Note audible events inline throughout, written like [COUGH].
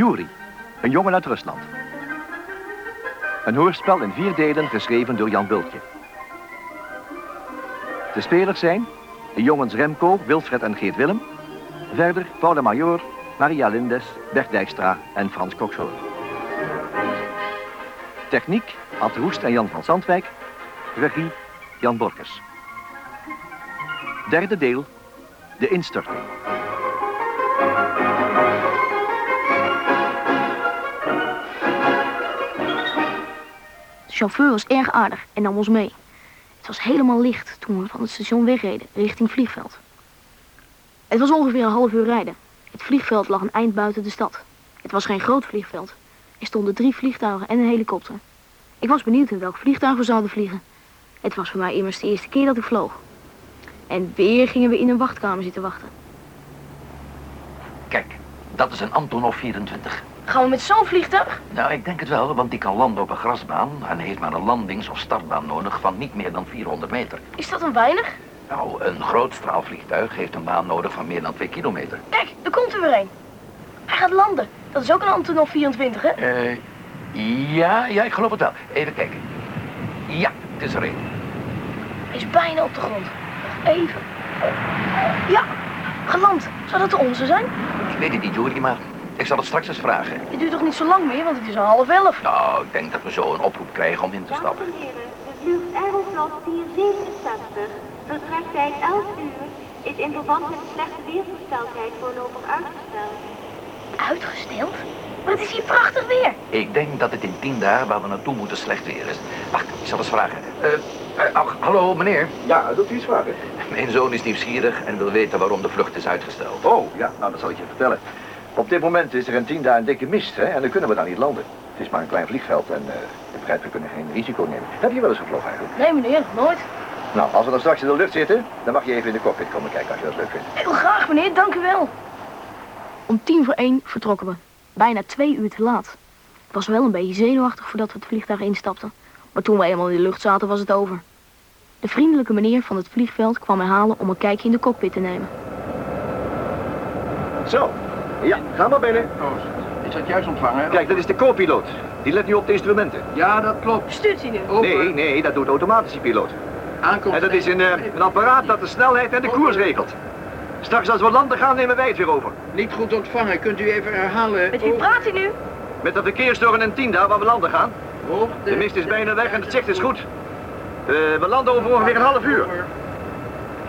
Yuri, een jongen uit Rusland. Een hoorspel in vier delen geschreven door Jan Bultje. De spelers zijn de jongens Remco, Wilfred en Geert Willem. Verder Paul de Major, Maria Lindes, Bert Dijkstra en Frans Kokshoorn. Techniek, Ad Roest en Jan van Zandwijk. Regie, Jan Borkers. Derde deel, de instorting. Chauffeur was erg aardig en nam ons mee. Het was helemaal licht toen we van het station wegreden, richting vliegveld. Het was ongeveer een half uur rijden. Het vliegveld lag een eind buiten de stad. Het was geen groot vliegveld. Er stonden drie vliegtuigen en een helikopter. Ik was benieuwd in welk vliegtuig we zouden vliegen. Het was voor mij immers de eerste keer dat ik vloog. En weer gingen we in een wachtkamer zitten wachten. Kijk, dat is een Antonov 24. Gaan we met zo'n vliegtuig? Nou, ik denk het wel, want die kan landen op een grasbaan... en heeft maar een landings- of startbaan nodig van niet meer dan 400 meter. Is dat een weinig? Nou, een groot straalvliegtuig heeft een baan nodig van meer dan 2 kilometer. Kijk, er komt er weer een. Hij gaat landen. Dat is ook een Antonov 24, hè? Eh, ja, ja, ik geloof het wel. Even kijken. Ja, het is er een. Hij is bijna op de grond. Nog even. Ja, geland. Zou dat de onze zijn? Ik weet het niet, Juri, maar ik zal het straks eens vragen. Het duurt toch niet zo lang meer, want het is al half elf. Nou, ik denk dat we zo een oproep krijgen om in te Dames stappen. en heren, de vlucht Aeroflot 467, vertrektijd 11 uur, is in verband met de slechte weersgesteldheid voorlopig uitgesteld. Uitgesteld? Maar het is hier prachtig weer. Ik denk dat het in tien dagen waar we naartoe moeten slecht weer is. Wacht, ik zal eens vragen. Eh, eh, ach, hallo, meneer. Ja, wilt u iets vragen? Mijn zoon is nieuwsgierig en wil weten waarom de vlucht is uitgesteld. Oh, ja, nou dat zal ik je vertellen. Op dit moment is er in tien dagen een dikke mist, hè, en dan kunnen we daar niet landen. Het is maar een klein vliegveld en eh ik begrijp, we kunnen geen risico nemen. Heb je wel eens gevlogen eigenlijk? Nee, meneer, nooit. Nou, als we dan straks in de lucht zitten, dan mag je even in de cockpit komen kijken als je dat leuk vindt. Heel graag, meneer, dank u wel. Om tien voor één vertrokken we. Bijna twee uur te laat. Ik was wel een beetje zenuwachtig voordat we het vliegtuig instapten. Maar toen we eenmaal in de lucht zaten, was het over. De vriendelijke meneer van het vliegveld kwam mij halen om een kijkje in de cockpit te nemen. Zo, ja, ga maar binnen. Is dat juist ontvangen? Kijk, dat is de co-piloot. Die let nu op de instrumenten. Ja, dat klopt. Stuurt hij nu? Over. Nee, nee, dat doet de automatische piloot. Aankomst. En dat is een, eh, een apparaat dat de snelheid en de koers regelt. Straks als we landen gaan, nemen wij het weer over. Niet goed ontvangen. Kunt u even herhalen? Met wie praat hij nu? Met de verkeersdoorn en Tienda waar we landen gaan. Hoogte. De mist is bijna weg en het zicht is goed. Eh, we landen over ongeveer een half uur.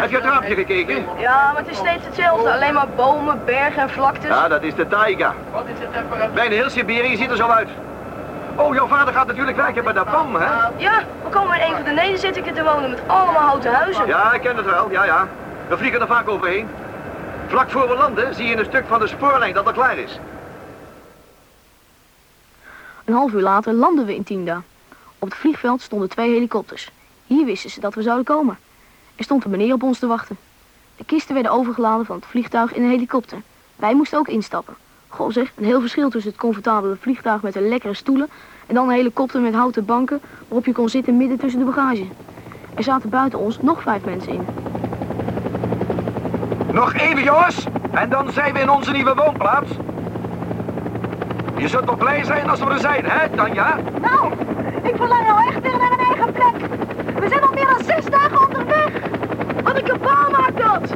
Heb je het raampje gekeken? Ja, maar het is steeds hetzelfde. Alleen maar bomen, bergen en vlaktes. Ja, dat is de taiga. Wat is het temperatuur? Bijna heel Siberië ziet er zo uit. Oh, jouw vader gaat natuurlijk werken bij de PAM, hè? Ja, we komen in een van de nederzittingen te wonen met allemaal houten huizen. Ja, ik ken het wel, ja, ja. We vliegen er vaak overheen. Vlak voor we landen zie je een stuk van de spoorlijn dat al klaar is. Een half uur later landden we in Tienda. Op het vliegveld stonden twee helikopters. Hier wisten ze dat we zouden komen. Er stond een meneer op ons te wachten. De kisten werden overgeladen van het vliegtuig in een helikopter. Wij moesten ook instappen. Goh zeg, een heel verschil tussen het comfortabele vliegtuig met de lekkere stoelen... en dan een helikopter met houten banken waarop je kon zitten midden tussen de bagage. Er zaten buiten ons nog vijf mensen in. Nog even, jongens. En dan zijn we in onze nieuwe woonplaats. Je zult toch blij zijn als we er zijn, hè, Tanja? Nou, ik verlang nou echt weer naar mijn eigen plek. We zijn al meer dan zes dagen onderweg. Wat een kabaal maakt dat!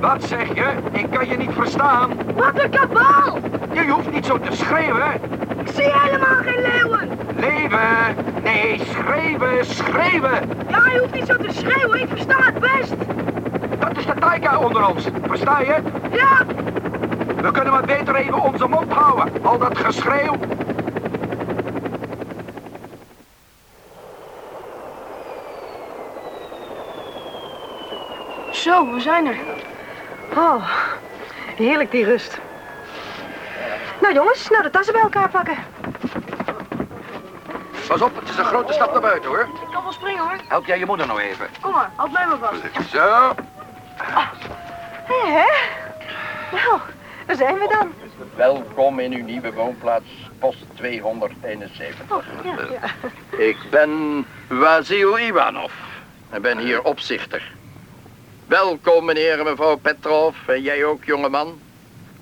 Wat zeg je? Ik kan je niet verstaan. Wat een kabaal! Je hoeft niet zo te schreeuwen. Ik zie helemaal geen leeuwen! Leven. Nee, schreeuwen, schreeuwen. Ja, je hoeft niet zo te schreeuwen, ik versta het best! Dat is de taika onder ons. Versta je? Ja! We kunnen maar beter even onze mond houden. Al dat geschreeuw. Zo, we zijn er. Oh, heerlijk die rust. Nou jongens, nou de tassen bij elkaar pakken. Pas op, het is een grote stap naar buiten, hoor. Ik kan wel springen hoor. Help jij je moeder nou even. Kom maar, houd mij maar vast. Zo. Hé, hè? Nou, daar zijn we dan. Welkom in uw nieuwe woonplaats, post 271. Oh, ja, ja. Ik ben Wasil Ivanov en ben hier opzichter. Welkom meneer en mevrouw Petrov en jij ook jongeman.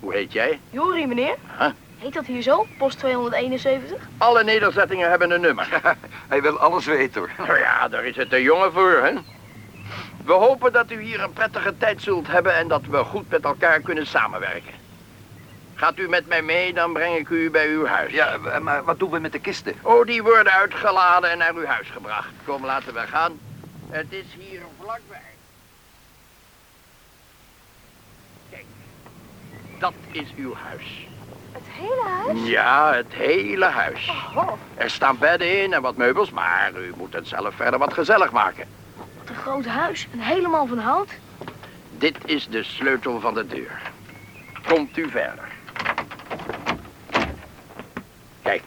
Hoe heet jij? Jori, meneer? Huh? Heet dat hier zo? Post 271? Alle nederzettingen hebben een nummer. [LAUGHS] Hij wil alles weten hoor. Nou ja, daar is het de jongen voor, hè? We hopen dat u hier een prettige tijd zult hebben en dat we goed met elkaar kunnen samenwerken. Gaat u met mij mee, dan breng ik u bij uw huis. Ja, maar wat doen we met de kisten? Oh, die worden uitgeladen en naar uw huis gebracht. Kom, laten we gaan. Het is hier vlakbij. Dat is uw huis. Het hele huis? Ja, het hele huis. Oh, Er staan bedden in en wat meubels, maar u moet het zelf verder wat gezellig maken. Wat een groot huis. En helemaal van hout. Dit is de sleutel van de deur. Komt u verder. Kijk.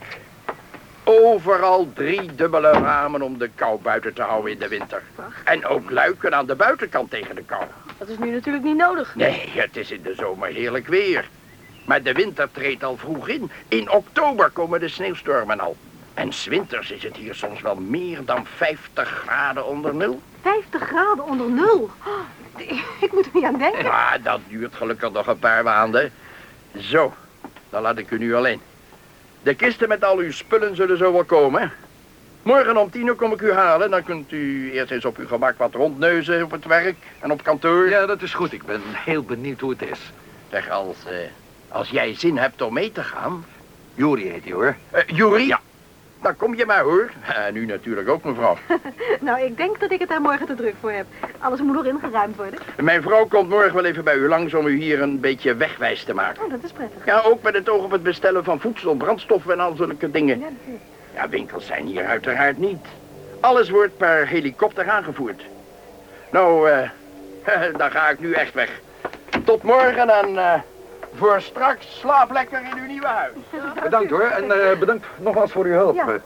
Overal drie dubbele ramen om de kou buiten te houden in de winter. En ook luiken aan de buitenkant tegen de kou. Dat is nu natuurlijk niet nodig. Nee, het is in de zomer heerlijk weer. Maar de winter treedt al vroeg in. In oktober komen de sneeuwstormen al. En 's winters is het hier soms wel meer dan 50 graden onder nul. 50 graden onder nul. Oh, ik moet er niet aan denken. Maar dat duurt gelukkig nog een paar maanden. Zo, dan laat ik u nu alleen. De kisten met al uw spullen zullen zo wel komen. Morgen om tien uur kom ik u halen. Dan kunt u eerst eens op uw gemak wat rondneuzen op het werk en op kantoor. Ja, dat is goed. Ik ben heel benieuwd hoe het is. Zeg, als, eh, als jij zin hebt om mee te gaan... Juri heet hij hoor. Uh, Jury? Ja. Dan kom je maar hoor. [LAUGHS] En u natuurlijk ook, mevrouw. [LAUGHS] Nou, ik denk dat ik het daar morgen te druk voor heb. Alles moet nog ingeruimd worden. Mijn vrouw komt morgen wel even bij u langs om u hier een beetje wegwijs te maken. Oh, dat is prettig. Ja, ook met het oog op het bestellen van voedsel, brandstoffen en al zulke dingen. Ja, natuurlijk. Ja, winkels zijn hier uiteraard niet. Alles wordt per helikopter aangevoerd. Nou, eh, [LAUGHS] dan ga ik nu echt weg. Tot morgen en eh, voor straks slaap lekker in uw nieuwe huis. Bedankt hoor. En eh, bedankt nogmaals voor uw hulp. Ja.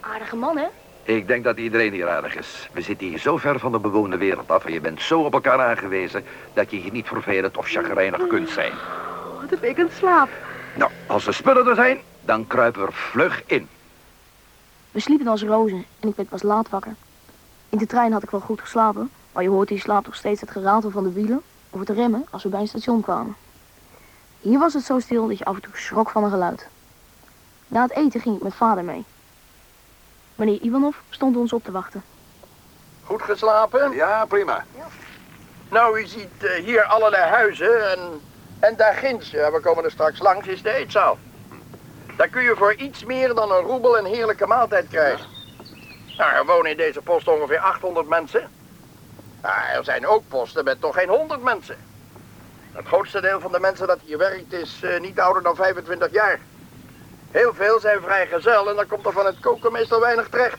Aardige man, hè? Ik denk dat iedereen hier aardig is. We zitten hier zo ver van de bewoonde wereld af en je bent zo op elkaar aangewezen dat je hier niet vervelend of chagrijnig kunt zijn. Oh, wat heb ik een slaap. Nou, als de spullen er zijn, dan kruipen we er vlug in. We sliepen als rozen en ik werd pas laat wakker. In de trein had ik wel goed geslapen, maar je hoort in je slaap nog steeds het geratel van de wielen of het remmen als we bij een station kwamen. Hier was het zo stil dat je af en toe schrok van een geluid. Na het eten ging ik met vader mee. Meneer Ivanov stond ons op te wachten. Goed geslapen? Ja, prima. Nou, u ziet eh, hier allerlei huizen en, en daar ginds, ja, we komen er straks langs, is de eetzaal. Daar kun je voor iets meer dan een roebel een heerlijke maaltijd krijgen. Nou, er wonen in deze post ongeveer 800 mensen. Maar er zijn ook posten met toch geen 100 mensen. Het grootste deel van de mensen dat hier werkt is eh, niet ouder dan 25 jaar. Heel veel zijn vrijgezel en dan komt er van het koken meestal weinig terecht.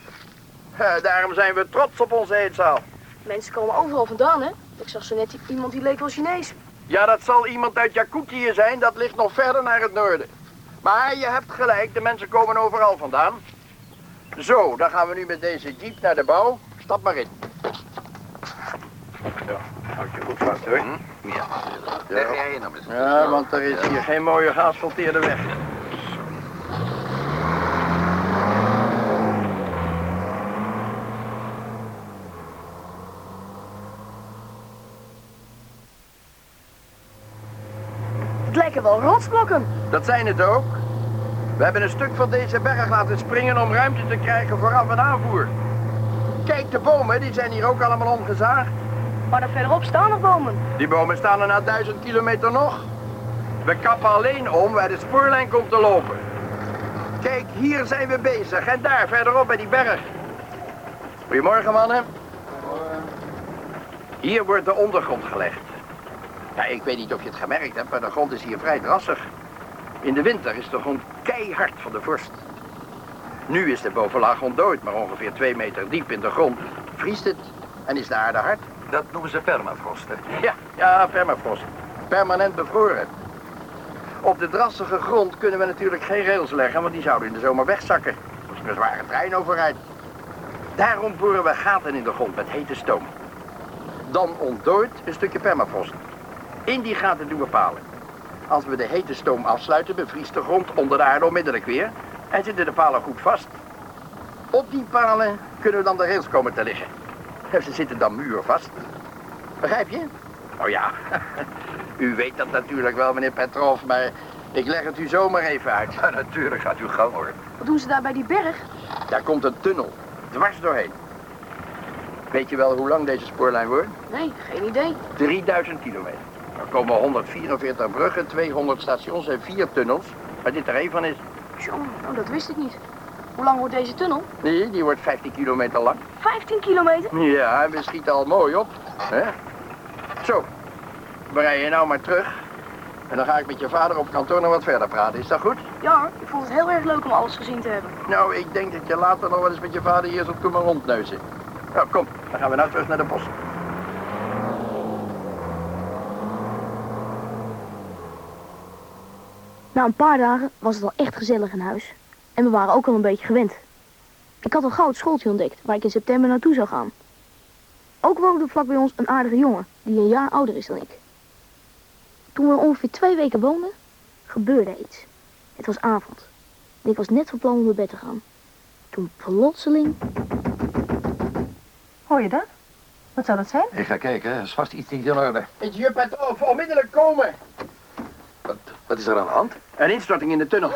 Eh, daarom zijn we trots op onze eetzaal. Mensen komen overal vandaan, hè? Ik zag zo net iemand die leek wel Chinees. Ja, dat zal iemand uit Jakutië zijn. Dat ligt nog verder naar het noorden. Maar je hebt gelijk, de mensen komen overal vandaan. Zo, dan gaan we nu met deze jeep naar de bouw. Stap maar in. Ja, houd je goed vast hoor. Ja. Leg jij in dan eens. Ja, want er is hier geen mooie geasfalteerde weg. Het lijken wel rotsblokken. Dat zijn het ook. We hebben een stuk van deze berg laten springen om ruimte te krijgen voor af- en aanvoer. Kijk, de bomen, die zijn hier ook allemaal omgezaagd. Maar daar verderop staan nog bomen. Die bomen staan er na duizend kilometer nog. We kappen alleen om waar de spoorlijn komt te lopen. Kijk, hier zijn we bezig en daar verderop bij die berg. Goedemorgen, mannen. Hier wordt de ondergrond gelegd. Ja, ik weet niet of je het gemerkt hebt, maar de grond is hier vrij drassig. In de winter is de grond keihard van de vorst. Nu is de bovenlaag ontdooid, maar ongeveer twee meter diep in de grond vriest het en is de aarde hard. Dat noemen ze permafrost. Ja, ja, permafrost. Permanent bevroren. Op de drassige grond kunnen we natuurlijk geen rails leggen, want die zouden in de zomer wegzakken. Als er een zware trein overrijdt. Daarom boren we gaten in de grond met hete stoom. Dan ontdooit een stukje permafrost. In die gaten doen we palen. Als we de hete stoom afsluiten, bevriest de grond onder de aarde onmiddellijk weer. En zitten de palen goed vast. Op die palen kunnen we dan de rails komen te liggen. Ze zitten dan muurvast. Begrijp je? Oh ja, [LAUGHS] u weet dat natuurlijk wel, meneer Petrov, maar Ik leg het u zomaar even uit. Ja, natuurlijk gaat u gang hoor. Wat doen ze daar bij die berg? Daar komt een tunnel. Dwars doorheen. Weet je wel hoe lang deze spoorlijn wordt? Nee, geen idee. 3000 kilometer. Er komen 144 bruggen, 200 stations en vier tunnels. Waar dit er één van is. Jongen, oh, dat wist ik niet. Hoe lang wordt deze tunnel? Nee, die wordt 15 kilometer lang. 15 kilometer? Ja, we schieten al mooi op. Hè? Zo, we rijden nou maar terug. En dan ga ik met je vader op kantoor nog wat verder praten. Is dat goed? Ja, ik vond het heel erg leuk om alles gezien te hebben. Nou, ik denk dat je later nog wel eens met je vader hier zult komen rondneuzen. Nou, kom, dan gaan we nou terug naar de bos. Na een paar dagen was het al echt gezellig in huis. En we waren ook al een beetje gewend. Ik had een goud schooltje ontdekt waar ik in september naartoe zou gaan. Ook woonde vlak bij ons een aardige jongen die een jaar ouder is dan ik. Toen we ongeveer twee weken woonden, gebeurde iets. Het was avond. En ik was net van plan om naar bed te gaan. Toen plotseling... Hoor je dat? Wat zou dat zijn? Ik ga kijken, hè. er is vast iets niet in orde. Het jup het op, onmiddellijk komen. Wat, is er aan de hand? Een instorting in de tunnel.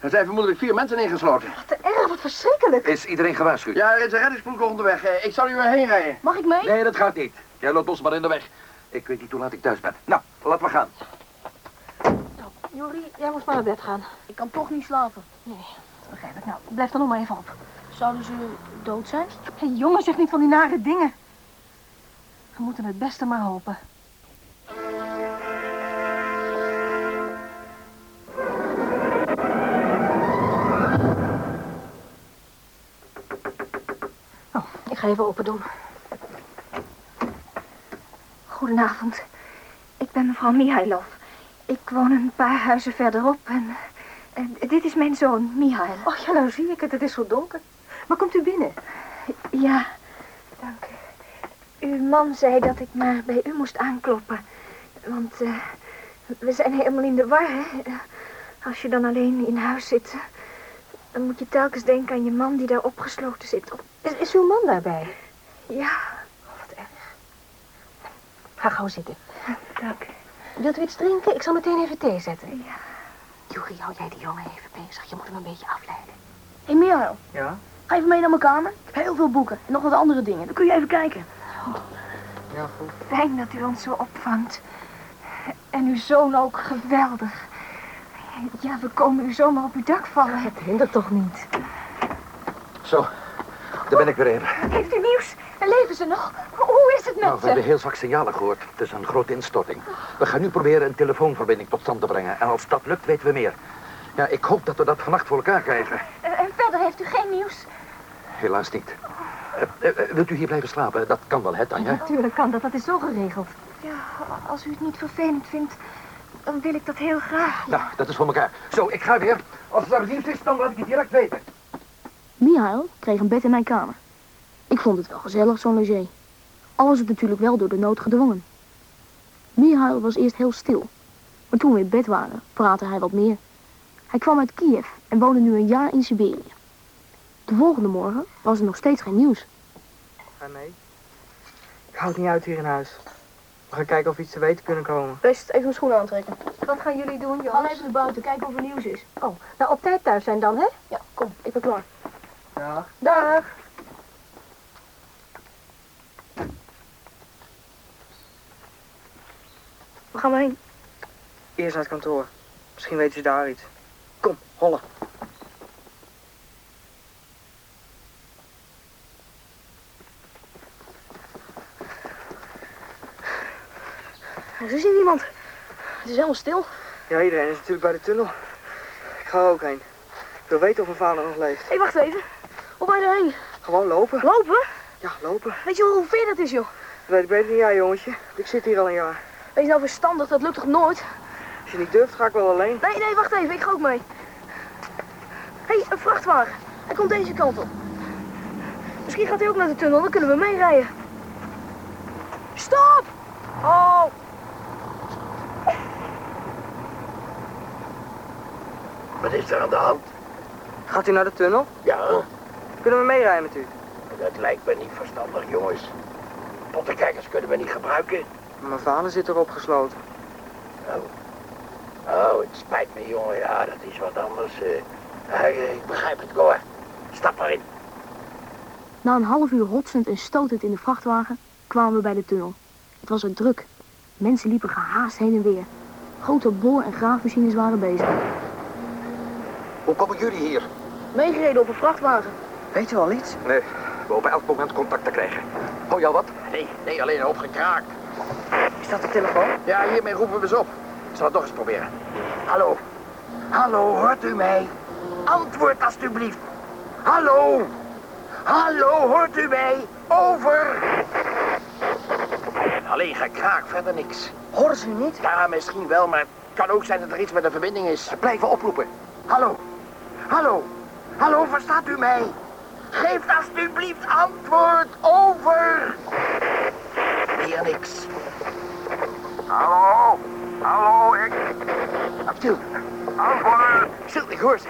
Er zijn vermoedelijk vier mensen ingesloten. Wat te erg, wat verschrikkelijk. Is iedereen gewaarschuwd? Ja, er is een reddingsploeg onderweg. Eh, Ik zal u erheen rijden. Mag ik mee? Nee, dat gaat niet. Jij loopt ons maar in de weg. Ik weet niet hoe laat ik thuis ben. Nou, laten we gaan. Jori, jij moest maar naar bed gaan. Ik kan toch niet slapen. Dat begrijp ik. Nou, blijf dan nog maar even op. Zouden ze dood zijn? Hé, jongen, zeg niet van die nare dingen. We moeten het beste maar hopen. Even open doen. Goedenavond. Ik ben mevrouw Mihailov. Ik woon een paar huizen verderop en... en dit is mijn zoon, Mihail. Oh ja, nou zie ik het. Het is zo donker. Maar komt u binnen? Ja, dank u. Uw man zei dat ik maar bij u moest aankloppen. Want eh, we zijn helemaal in de war, hè. Als je dan alleen in huis zit... dan moet je telkens denken aan je man die daar opgesloten zit. Op- Is, is uw man daarbij? Ja, Wat erg. Ga gauw zitten. dank u. Wilt u iets drinken? Ik zal meteen even thee zetten. Ja. Juri, hou jij die jongen even bezig. Je moet hem een beetje afleiden. Hé, hey. Ja? Ga even mee naar mijn kamer. Ik heb heel veel boeken en nog wat andere dingen. Dan kun je even kijken. Ja, goed. Fijn dat u ons zo opvangt. En uw zoon ook geweldig. Ja, we komen u zomaar op uw dak vallen. Het hindert toch niet? Zo, daar ben ik weer even. Heeft u nieuws? Leven ze nog? Hoe is het met Nou, we hebben heel zwak signalen gehoord. Het is een grote instorting. We gaan nu proberen een telefoonverbinding tot stand te brengen. En als dat lukt, weten we meer. Ja, ik hoop dat we dat vannacht voor elkaar krijgen. Eh, En verder heeft u geen nieuws? Helaas niet. Eh, eh, wilt u hier blijven slapen? Dat kan wel, hè, Tanja? Natuurlijk kan dat. Dat is zo geregeld. Ja, als u het niet vervelend vindt, dan wil ik dat heel graag. Nou, dat is voor elkaar. Zo, ik ga weer. Als het naar dienst is, dan laat ik het direct weten. Mihail kreeg een bed in mijn kamer. Ik vond het wel gezellig, zo'n logé. Al was het natuurlijk wel door de nood gedwongen. Mihail was eerst heel stil. Maar toen we in bed waren, praatte hij wat meer. Hij kwam uit Kiev en woonde nu een jaar in Siberië. De volgende morgen was er nog steeds geen nieuws. Ga mee. Ik hou het niet uit hier in huis. We gaan kijken of we iets te weten kunnen komen. Best even mijn schoenen aantrekken. Wat gaan jullie doen, jongens? even naar buiten, kijken of er nieuws is. Oh, nou op tijd thuis zijn dan, hè? Ja, kom, ik ben klaar. Ja. Dag. Waar gaan we heen? Eerst naar het kantoor. Misschien weten ze daar iets. Kom, hollen. Is hier niemand. Het is helemaal stil. Ja, iedereen is natuurlijk bij de tunnel. Ik ga er ook heen. Ik wil weten of mijn vader nog leeft. Hé, hey, wacht even. Hoe ga je erheen? Gewoon lopen. Lopen? Ja, lopen. Weet je hoe ver dat is, joh? Dat weet ik beter dan jij, jongetje. Ik zit hier al een jaar. Wees nou verstandig, dat lukt toch nooit? Als je niet durft, ga ik wel alleen. Nee, nee, wacht even, ik ga ook mee. Hé, hey, een vrachtwagen. Hij komt deze kant op. Misschien gaat hij ook naar de tunnel, dan kunnen we meerijden. Stop! Oh! Wat is er aan de hand? Gaat u naar de tunnel? Ja, Kunnen we meerijden met u? dat lijkt me niet verstandig, jongens. Pottenkijkers kunnen we niet gebruiken. Mijn vader zit er opgesloten. Nou, Oh, het spijt me, jongen. Ja, dat is wat anders. eh. ik begrijp het, hoor. Stap maar in. Na een half uur hotsend en stotend in de vrachtwagen kwamen we bij de tunnel. Het was er druk. Mensen liepen gehaast heen en weer. Grote boor- en graafmachines waren bezig. Hoe komen jullie hier? Meegereden op een vrachtwagen. Weet je al iets? Nee, we hopen elk moment contact te krijgen. Hou je al wat? Nee, nee, alleen een hoop gekraakt. Is dat de telefoon? Ja, hiermee roepen we ze op. Ik zal het nog eens proberen. Hallo. Hallo, hoort u mij? Antwoord alstublieft. Hallo. Hallo, hoort u mij? Over. Alleen gekraak, verder niks. Horen ze u niet? Ja, misschien wel, maar het kan ook zijn dat er iets met de verbinding is. Blijven oproepen. Hallo. Hallo. Hallo, verstaat u mij? Geef alstublieft antwoord over. Weer niks. Hallo. Hallo, ik. Stil. Antwoord. Stil, ik hoor ze.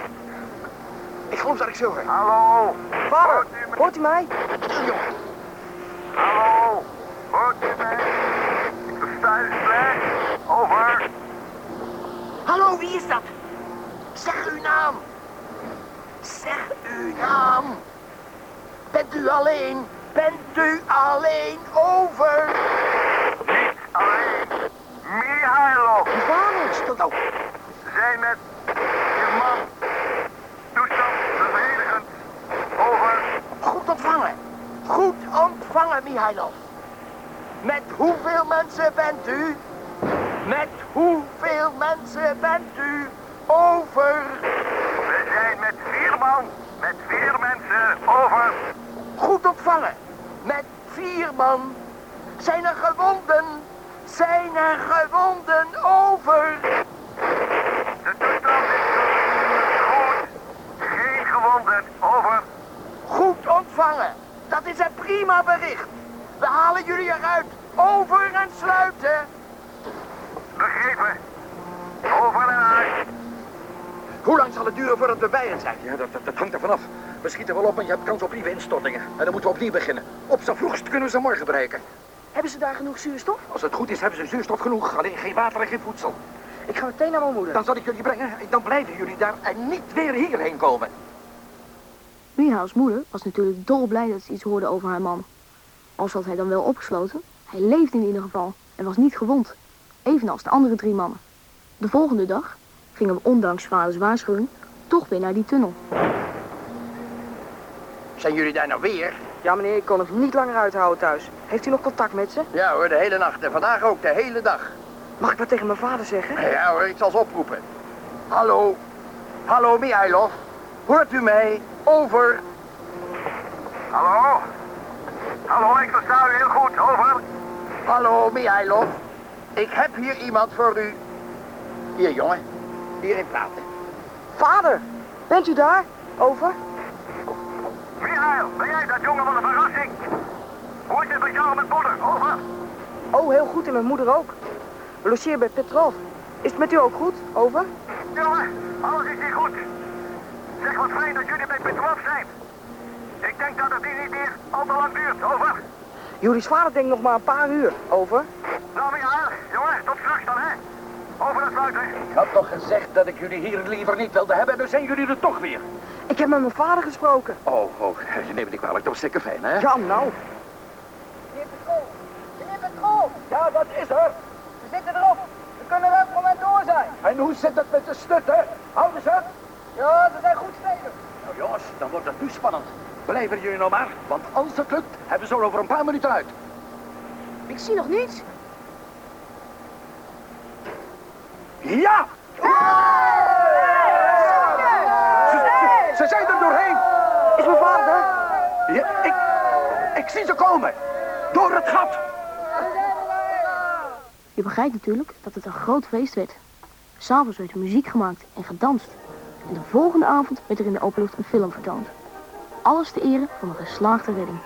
Ik geloof dat ik ze hoor. Hallo. Vader, hoort u mij? Stil, jongen. Hallo, hoort u mij? Ik versta u slecht. Over. Hallo, wie is dat? Zeg uw naam. Zeg uw naam. Bent u alleen? Bent u alleen? Over. Niet alleen. Mihailov, Vader, stil nou. zijn met je man. Toestand bevredigend. Over. Goed ontvangen. Goed ontvangen, Mihailov. Met hoeveel mensen bent u? Met hoeveel mensen bent u? Over. We zijn met vier man. Met vier mensen. Over. Met vier man. Zijn er gewonden? Zijn er gewonden? Over. De toestand is goed. Geen gewonden. Over. Goed ontvangen. Dat is een prima bericht. We halen jullie eruit. Over en sluiten. Begrepen. Over en uit. Hoe lang zal het duren voordat we bij hen zijn? Ja, dat, dat, dat hangt er vanaf. We schieten wel op en je hebt kans op nieuwe instortingen. En dan moeten we opnieuw beginnen. Op z'n vroegst kunnen we ze morgen bereiken. Hebben ze daar genoeg zuurstof? Als het goed is, hebben ze zuurstof genoeg. Alleen geen water en geen voedsel. Ik ga meteen naar mijn moeder. Dan zal ik jullie brengen. En dan blijven jullie daar en niet weer hierheen komen. Mihails moeder was natuurlijk dolblij dat ze iets hoorde over haar man. Al zat hij dan wel opgesloten, hij leefde in ieder geval en was niet gewond. Evenals de andere drie mannen. De volgende dag gingen we ondanks vaders waarschuwing toch weer naar die tunnel. Zijn jullie daar nou weer? Ja, meneer, ik kon het niet langer uithouden thuis. Heeft u nog contact met ze? Ja hoor, de hele nacht. En vandaag ook, de hele dag. Mag ik wat tegen mijn vader zeggen? Ja hoor, ik zal ze oproepen. Hallo. Hallo, Mihailov. Hoort u mij? Over. Hallo. Hallo, ik versta u heel goed. Over. Hallo, Mihailov. Ik heb hier iemand voor u. Hier, jongen. Hierin praten. Vader, bent u daar? Over? Ben jij dat jongen van de verrassing? Hoe is het met jou en met moeder? Over. Oh, heel goed en mijn moeder ook. We logeren bij Petrov. Is het met u ook goed? Over? Jongen, alles is hier goed. Zeg wat fijn dat jullie bij Petrov zijn. Ik denk dat het hier niet meer al te lang duurt. Over. Jullie vader denkt nog maar een paar uur. Over? Nou, Mihail, jongen, tot straks dan, hè. Ik had toch gezegd dat ik jullie hier liever niet wilde hebben. En nu zijn jullie er toch weer. Ik heb met mijn vader gesproken. Oh, oh, je neemt niet kwalijk. Dat was zeker fijn, hè? Ja, nou. Ja, wat is er? We zitten erop. We kunnen welk moment door zijn. En hoe zit het met de stutten? Houden ze? Ja, ze zijn goed stevig. Nou jongens, dan wordt het nu spannend. Blijven jullie nou maar, want als het lukt, hebben ze er over een paar minuten uit. Ik zie nog niets. Ja! Ze, zijn er doorheen! Is mijn vader er? Ja, ik, ik zie ze komen! Door het gat! Je begrijpt natuurlijk dat het een groot feest werd. S'avonds werd er muziek gemaakt en gedanst. En de volgende avond werd er in de openlucht een film vertoond. Alles te ere van een geslaagde redding.